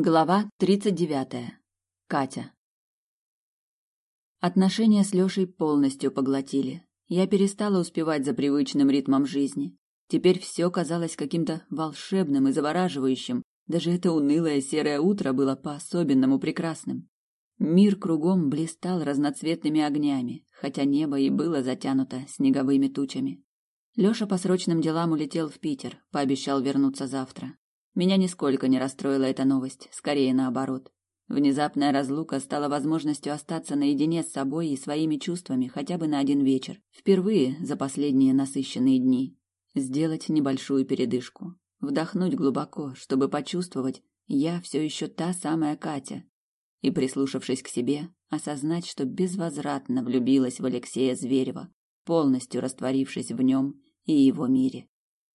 Глава тридцать девятая. Катя. Отношения с Лёшей полностью поглотили. Я перестала успевать за привычным ритмом жизни. Теперь все казалось каким-то волшебным и завораживающим. Даже это унылое серое утро было по-особенному прекрасным. Мир кругом блистал разноцветными огнями, хотя небо и было затянуто снеговыми тучами. Лёша по срочным делам улетел в Питер, пообещал вернуться завтра. Меня нисколько не расстроила эта новость, скорее наоборот. Внезапная разлука стала возможностью остаться наедине с собой и своими чувствами хотя бы на один вечер, впервые за последние насыщенные дни. Сделать небольшую передышку, вдохнуть глубоко, чтобы почувствовать, я все еще та самая Катя, и, прислушавшись к себе, осознать, что безвозвратно влюбилась в Алексея Зверева, полностью растворившись в нем и его мире.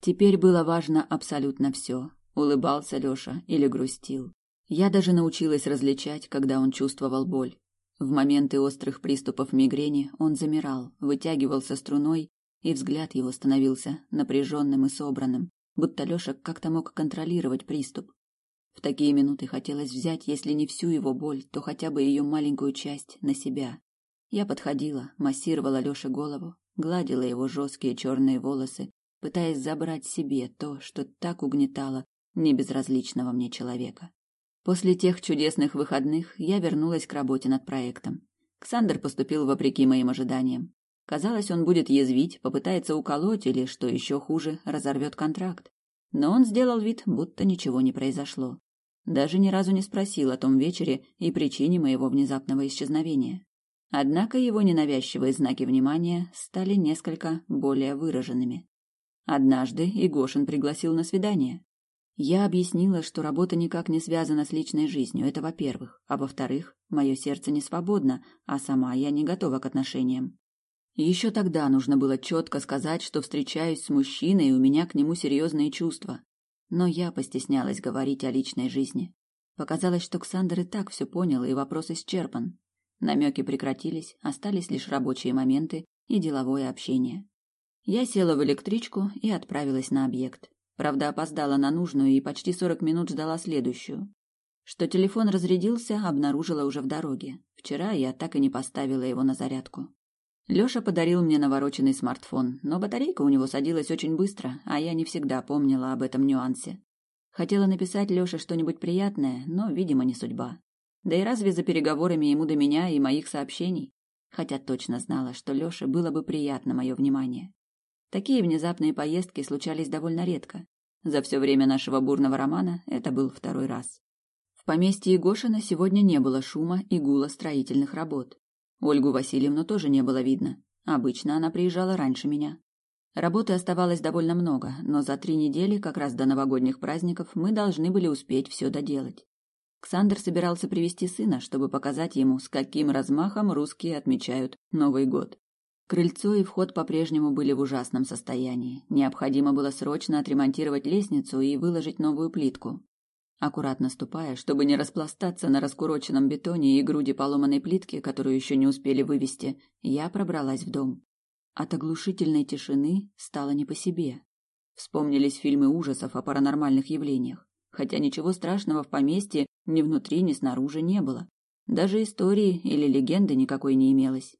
Теперь было важно абсолютно все, Улыбался Лёша или грустил. Я даже научилась различать, когда он чувствовал боль. В моменты острых приступов мигрени он замирал, вытягивался струной, и взгляд его становился напряженным и собранным, будто Лёша как-то мог контролировать приступ. В такие минуты хотелось взять, если не всю его боль, то хотя бы ее маленькую часть на себя. Я подходила, массировала Лёше голову, гладила его жесткие черные волосы, пытаясь забрать себе то, что так угнетало небезразличного мне человека. После тех чудесных выходных я вернулась к работе над проектом. Ксандр поступил вопреки моим ожиданиям. Казалось, он будет язвить, попытается уколоть или, что еще хуже, разорвет контракт. Но он сделал вид, будто ничего не произошло. Даже ни разу не спросил о том вечере и причине моего внезапного исчезновения. Однако его ненавязчивые знаки внимания стали несколько более выраженными. Однажды Игошин пригласил на свидание. Я объяснила, что работа никак не связана с личной жизнью, это во-первых, а во-вторых, мое сердце не свободно, а сама я не готова к отношениям. Еще тогда нужно было четко сказать, что встречаюсь с мужчиной, и у меня к нему серьезные чувства. Но я постеснялась говорить о личной жизни. Показалось, что Ксандр и так все понял, и вопрос исчерпан. Намеки прекратились, остались лишь рабочие моменты и деловое общение. Я села в электричку и отправилась на объект. Правда, опоздала на нужную и почти сорок минут ждала следующую. Что телефон разрядился, обнаружила уже в дороге. Вчера я так и не поставила его на зарядку. Лёша подарил мне навороченный смартфон, но батарейка у него садилась очень быстро, а я не всегда помнила об этом нюансе. Хотела написать Лёше что-нибудь приятное, но, видимо, не судьба. Да и разве за переговорами ему до меня и моих сообщений? Хотя точно знала, что Лёше было бы приятно мое внимание. Такие внезапные поездки случались довольно редко. За все время нашего бурного романа это был второй раз. В поместье Егошина сегодня не было шума и гула строительных работ. Ольгу Васильевну тоже не было видно. Обычно она приезжала раньше меня. Работы оставалось довольно много, но за три недели, как раз до новогодних праздников, мы должны были успеть все доделать. Ксандр собирался привести сына, чтобы показать ему, с каким размахом русские отмечают Новый год. Крыльцо и вход по-прежнему были в ужасном состоянии. Необходимо было срочно отремонтировать лестницу и выложить новую плитку. Аккуратно ступая, чтобы не распластаться на раскуроченном бетоне и груди поломанной плитки, которую еще не успели вывести, я пробралась в дом. От оглушительной тишины стало не по себе. Вспомнились фильмы ужасов о паранормальных явлениях, хотя ничего страшного в поместье ни внутри, ни снаружи не было. Даже истории или легенды никакой не имелось.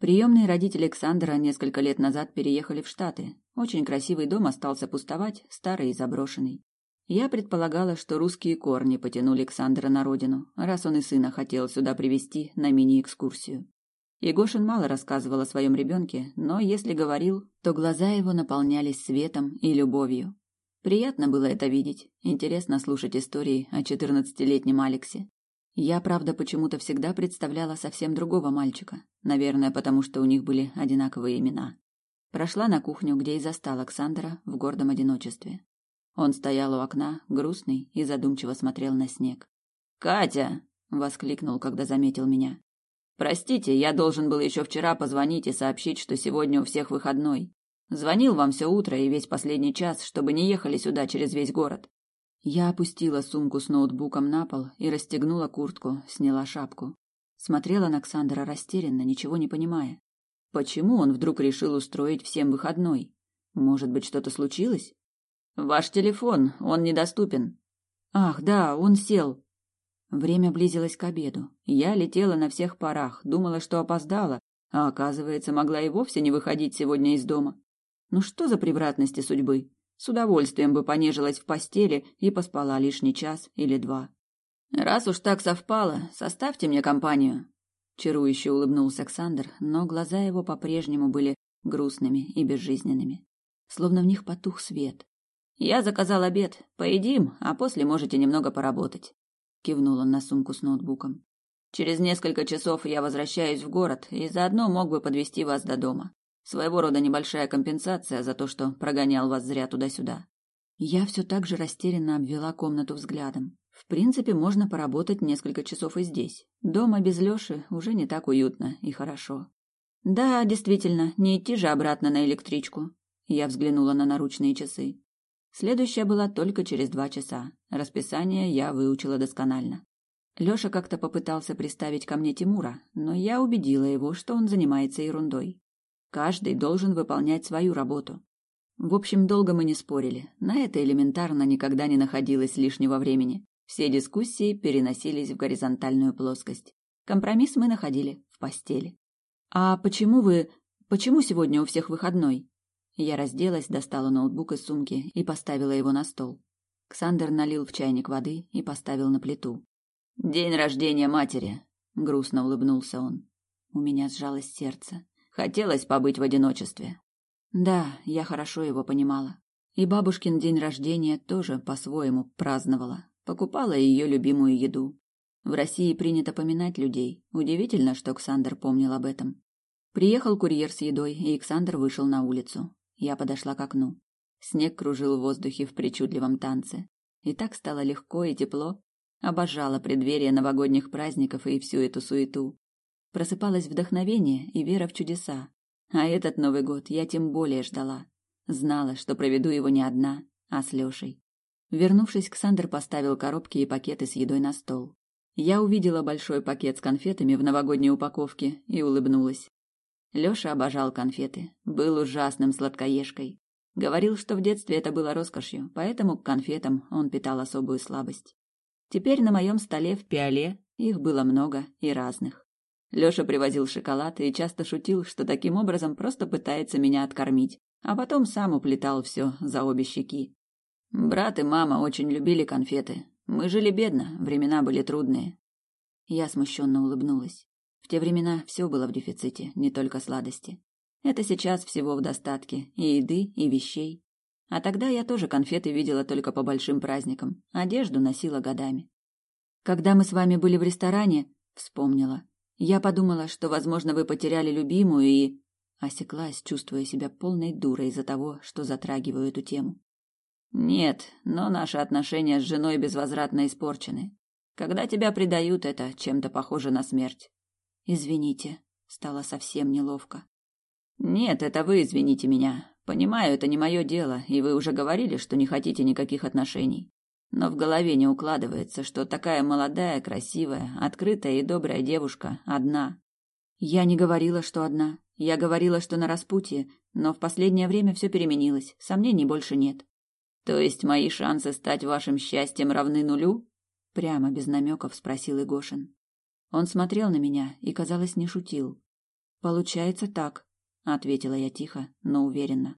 Приемные родители Александра несколько лет назад переехали в Штаты. Очень красивый дом остался пустовать, старый и заброшенный. Я предполагала, что русские корни потянули Александра на родину, раз он и сына хотел сюда привезти на мини-экскурсию. Егошин мало рассказывал о своем ребенке, но если говорил, то глаза его наполнялись светом и любовью. Приятно было это видеть, интересно слушать истории о четырнадцатилетнем Алексе. Я, правда, почему-то всегда представляла совсем другого мальчика. Наверное, потому что у них были одинаковые имена. Прошла на кухню, где и застала Александра в гордом одиночестве. Он стоял у окна, грустный, и задумчиво смотрел на снег. «Катя!» — воскликнул, когда заметил меня. «Простите, я должен был еще вчера позвонить и сообщить, что сегодня у всех выходной. Звонил вам все утро и весь последний час, чтобы не ехали сюда через весь город. Я опустила сумку с ноутбуком на пол и расстегнула куртку, сняла шапку. Смотрела на Александра растерянно, ничего не понимая. Почему он вдруг решил устроить всем выходной? Может быть, что-то случилось? Ваш телефон, он недоступен. Ах, да, он сел. Время близилось к обеду. Я летела на всех парах, думала, что опоздала, а оказывается, могла и вовсе не выходить сегодня из дома. Ну что за превратности судьбы? С удовольствием бы понежилась в постели и поспала лишний час или два. Раз уж так совпало, составьте мне компанию. Чарующе улыбнулся Александр, но глаза его по-прежнему были грустными и безжизненными, словно в них потух свет. Я заказал обед. Поедим, а после можете немного поработать. Кивнул он на сумку с ноутбуком. Через несколько часов я возвращаюсь в город и заодно мог бы подвести вас до дома. Своего рода небольшая компенсация за то, что прогонял вас зря туда-сюда. Я все так же растерянно обвела комнату взглядом. В принципе, можно поработать несколько часов и здесь. Дома без Лёши уже не так уютно и хорошо. Да, действительно, не идти же обратно на электричку. Я взглянула на наручные часы. Следующая была только через два часа. Расписание я выучила досконально. Лёша как-то попытался приставить ко мне Тимура, но я убедила его, что он занимается ерундой. Каждый должен выполнять свою работу. В общем, долго мы не спорили. На это элементарно никогда не находилось лишнего времени. Все дискуссии переносились в горизонтальную плоскость. Компромисс мы находили в постели. «А почему вы... Почему сегодня у всех выходной?» Я разделась, достала ноутбук из сумки и поставила его на стол. Ксандер налил в чайник воды и поставил на плиту. «День рождения матери!» — грустно улыбнулся он. У меня сжалось сердце. Хотелось побыть в одиночестве. Да, я хорошо его понимала. И бабушкин день рождения тоже по-своему праздновала. Покупала ее любимую еду. В России принято поминать людей. Удивительно, что Ксандер помнил об этом. Приехал курьер с едой, и Ксандер вышел на улицу. Я подошла к окну. Снег кружил в воздухе в причудливом танце. И так стало легко и тепло. Обожала преддверие новогодних праздников и всю эту суету. Просыпалось вдохновение и вера в чудеса. А этот Новый год я тем более ждала. Знала, что проведу его не одна, а с Лешей. Вернувшись, Ксандр поставил коробки и пакеты с едой на стол. Я увидела большой пакет с конфетами в новогодней упаковке и улыбнулась. Лёша обожал конфеты, был ужасным сладкоежкой. Говорил, что в детстве это было роскошью, поэтому к конфетам он питал особую слабость. Теперь на моем столе в пиале их было много и разных. Лёша привозил шоколад и часто шутил, что таким образом просто пытается меня откормить, а потом сам уплетал все за обе щеки. Брат и мама очень любили конфеты. Мы жили бедно, времена были трудные. Я смущенно улыбнулась. В те времена все было в дефиците, не только сладости. Это сейчас всего в достатке, и еды, и вещей. А тогда я тоже конфеты видела только по большим праздникам, одежду носила годами. Когда мы с вами были в ресторане, вспомнила. Я подумала, что, возможно, вы потеряли любимую и осеклась, чувствуя себя полной дурой из-за того, что затрагиваю эту тему. Нет, но наши отношения с женой безвозвратно испорчены. Когда тебя предают, это чем-то похоже на смерть. Извините, стало совсем неловко. Нет, это вы извините меня. Понимаю, это не мое дело, и вы уже говорили, что не хотите никаких отношений. Но в голове не укладывается, что такая молодая, красивая, открытая и добрая девушка одна. Я не говорила, что одна. Я говорила, что на распутье, но в последнее время все переменилось. Сомнений больше нет. То есть мои шансы стать вашим счастьем равны нулю? Прямо без намеков спросил Игошин. Он смотрел на меня и, казалось, не шутил. Получается так, ответила я тихо, но уверенно.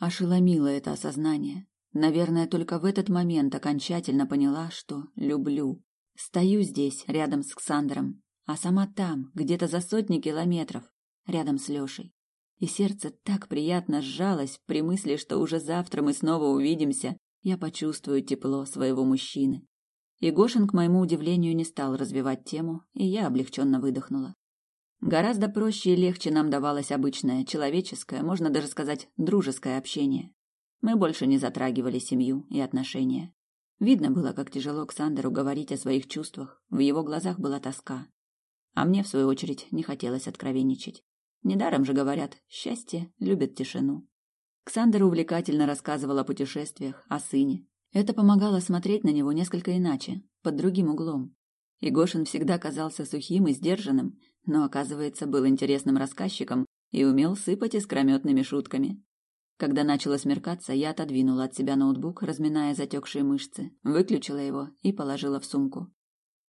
Ошеломило это осознание. Наверное, только в этот момент окончательно поняла, что люблю. Стою здесь, рядом с Ксандром, а сама там, где-то за сотни километров, рядом с Лёшей. И сердце так приятно сжалось при мысли, что уже завтра мы снова увидимся, я почувствую тепло своего мужчины. И Гошин, к моему удивлению, не стал развивать тему, и я облегченно выдохнула. Гораздо проще и легче нам давалось обычное, человеческое, можно даже сказать, дружеское общение. Мы больше не затрагивали семью и отношения. Видно было, как тяжело Ксандеру говорить о своих чувствах, в его глазах была тоска. А мне, в свою очередь, не хотелось откровенничать. Недаром же говорят, счастье любит тишину. Ксандер увлекательно рассказывал о путешествиях, о сыне, это помогало смотреть на него несколько иначе, под другим углом. Игошин всегда казался сухим и сдержанным, но, оказывается, был интересным рассказчиком и умел сыпать искрометными шутками. Когда начало смеркаться, я отодвинула от себя ноутбук, разминая затекшие мышцы, выключила его и положила в сумку.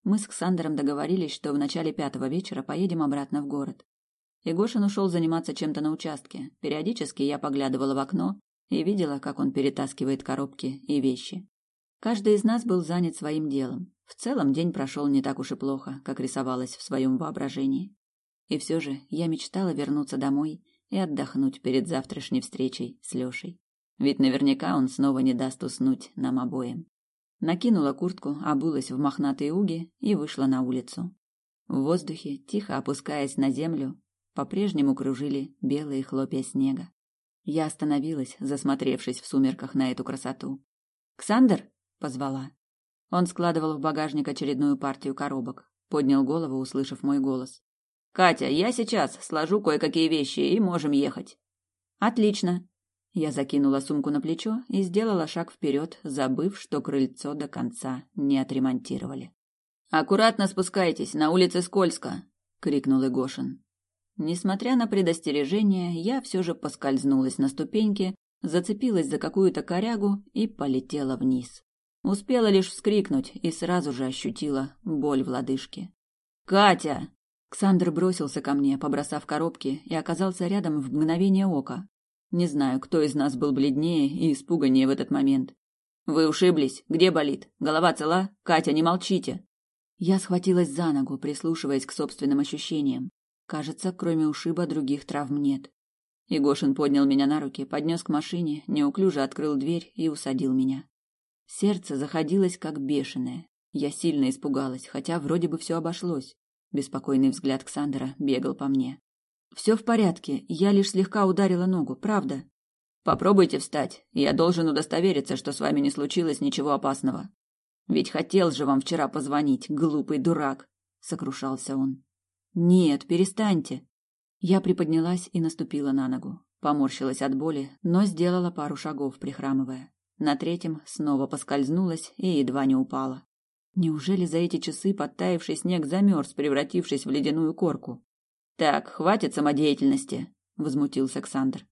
Мы с Ксандером договорились, что в начале пятого вечера поедем обратно в город. Егошин ушел заниматься чем-то на участке. Периодически я поглядывала в окно и видела, как он перетаскивает коробки и вещи. Каждый из нас был занят своим делом. В целом день прошел не так уж и плохо, как рисовалось в своем воображении. И все же я мечтала вернуться домой и отдохнуть перед завтрашней встречей с Лешей. Ведь наверняка он снова не даст уснуть нам обоим. Накинула куртку, обулась в мохнатые уги и вышла на улицу. В воздухе, тихо опускаясь на землю, по-прежнему кружили белые хлопья снега. Я остановилась, засмотревшись в сумерках на эту красоту. «Ксандр!» — позвала. Он складывал в багажник очередную партию коробок. Поднял голову, услышав мой голос. «Катя, я сейчас сложу кое-какие вещи, и можем ехать». «Отлично!» Я закинула сумку на плечо и сделала шаг вперед, забыв, что крыльцо до конца не отремонтировали. «Аккуратно спускайтесь, на улице скользко!» — крикнул Игошин. Несмотря на предостережение, я все же поскользнулась на ступеньке, зацепилась за какую-то корягу и полетела вниз. Успела лишь вскрикнуть и сразу же ощутила боль в лодыжке. «Катя!» Ксандр бросился ко мне, побросав коробки, и оказался рядом в мгновение ока. Не знаю, кто из нас был бледнее и испуганнее в этот момент. Вы ушиблись? Где болит? Голова цела? Катя, не молчите. Я схватилась за ногу, прислушиваясь к собственным ощущениям. Кажется, кроме ушиба других травм нет. Егошин поднял меня на руки, поднес к машине, неуклюже открыл дверь и усадил меня. Сердце заходилось как бешеное. Я сильно испугалась, хотя вроде бы все обошлось. Беспокойный взгляд Ксандера бегал по мне. Все в порядке, я лишь слегка ударила ногу, правда. Попробуйте встать. Я должен удостовериться, что с вами не случилось ничего опасного. Ведь хотел же вам вчера позвонить, глупый дурак, сокрушался он. Нет, перестаньте. Я приподнялась и наступила на ногу. Поморщилась от боли, но сделала пару шагов, прихрамывая. На третьем снова поскользнулась и едва не упала. Неужели за эти часы подтаявший снег замерз, превратившись в ледяную корку? Так, хватит самодеятельности, возмутился Александр.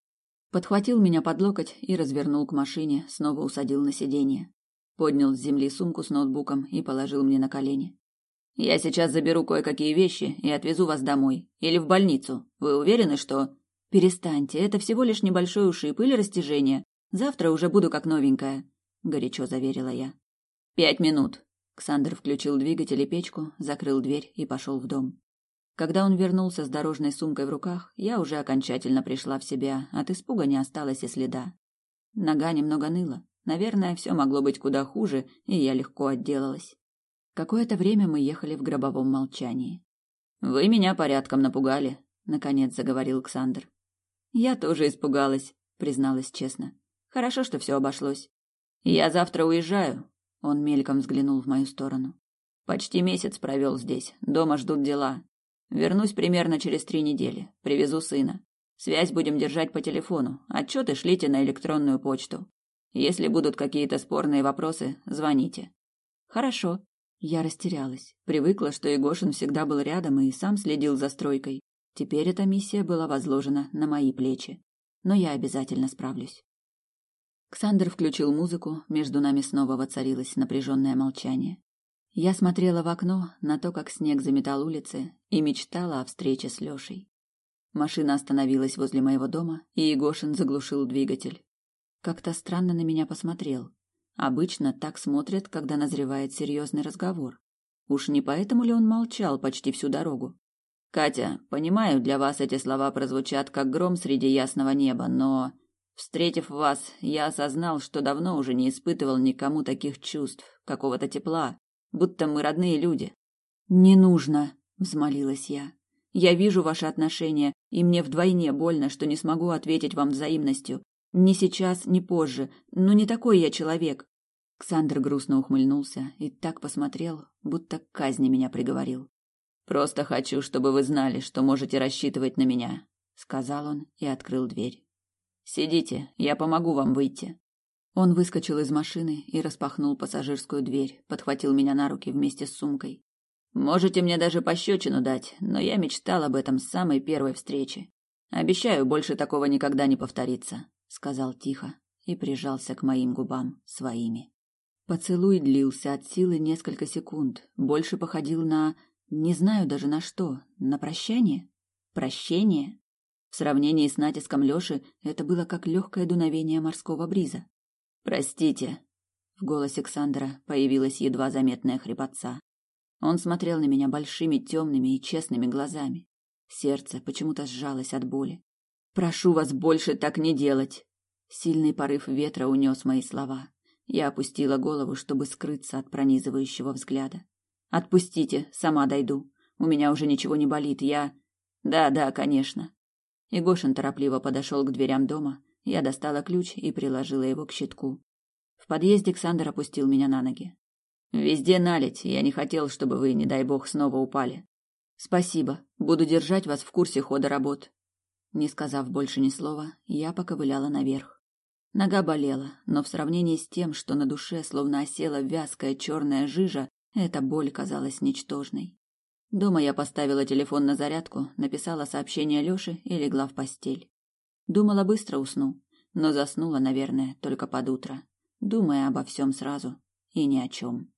Подхватил меня под локоть и развернул к машине, снова усадил на сиденье. Поднял с земли сумку с ноутбуком и положил мне на колени. Я сейчас заберу кое-какие вещи и отвезу вас домой или в больницу. Вы уверены, что Перестаньте, это всего лишь небольшой ушиб или растяжение. Завтра уже буду как новенькая, горячо заверила я. Пять минут. Ксандр включил двигатель и печку, закрыл дверь и пошел в дом. Когда он вернулся с дорожной сумкой в руках, я уже окончательно пришла в себя, от испуга не осталось и следа. Нога немного ныла. Наверное, все могло быть куда хуже, и я легко отделалась. Какое-то время мы ехали в гробовом молчании. «Вы меня порядком напугали», — наконец заговорил Александр. «Я тоже испугалась», — призналась честно. «Хорошо, что все обошлось. Я завтра уезжаю», — он мельком взглянул в мою сторону. «Почти месяц провел здесь, дома ждут дела. Вернусь примерно через три недели. Привезу сына. Связь будем держать по телефону. Отчеты шлите на электронную почту. Если будут какие-то спорные вопросы, звоните. Хорошо. Я растерялась. Привыкла, что Егошин всегда был рядом и сам следил за стройкой. Теперь эта миссия была возложена на мои плечи. Но я обязательно справлюсь. Ксандр включил музыку, между нами снова воцарилось напряженное молчание. Я смотрела в окно на то, как снег заметал улицы, и мечтала о встрече с Лешей. Машина остановилась возле моего дома, и Егошин заглушил двигатель. Как-то странно на меня посмотрел. Обычно так смотрят, когда назревает серьезный разговор. Уж не поэтому ли он молчал почти всю дорогу? Катя, понимаю, для вас эти слова прозвучат как гром среди ясного неба, но встретив вас, я осознал, что давно уже не испытывал никому таких чувств, какого-то тепла, будто мы родные люди. Не нужно, взмолилась я. Я вижу ваши отношения, и мне вдвойне больно, что не смогу ответить вам взаимностью. Ни сейчас, ни позже. Но не такой я человек. Ксандр грустно ухмыльнулся и так посмотрел, будто к казни меня приговорил. Просто хочу, чтобы вы знали, что можете рассчитывать на меня, сказал он и открыл дверь. Сидите, я помогу вам выйти. Он выскочил из машины и распахнул пассажирскую дверь, подхватил меня на руки вместе с сумкой. Можете мне даже пощечину дать, но я мечтал об этом с самой первой встречи. Обещаю, больше такого никогда не повторится, сказал тихо и прижался к моим губам своими. Поцелуй длился от силы несколько секунд, больше походил на... не знаю даже на что, на прощание? Прощение? В сравнении с натиском Лёши это было как легкое дуновение морского бриза. «Простите», — в голосе Александра появилась едва заметная хрипотца. Он смотрел на меня большими темными и честными глазами. Сердце почему-то сжалось от боли. «Прошу вас больше так не делать!» Сильный порыв ветра унес мои слова. Я опустила голову, чтобы скрыться от пронизывающего взгляда. «Отпустите, сама дойду. У меня уже ничего не болит, я...» «Да, да, конечно». И Гошин торопливо подошел к дверям дома. Я достала ключ и приложила его к щитку. В подъезде Александр опустил меня на ноги. «Везде налить, я не хотел, чтобы вы, не дай бог, снова упали». «Спасибо, буду держать вас в курсе хода работ». Не сказав больше ни слова, я поковыляла наверх. Нога болела, но в сравнении с тем, что на душе словно осела вязкая черная жижа, эта боль казалась ничтожной. Дома я поставила телефон на зарядку, написала сообщение Лёше и легла в постель. Думала, быстро усну, но заснула, наверное, только под утро, думая обо всем сразу и ни о чем.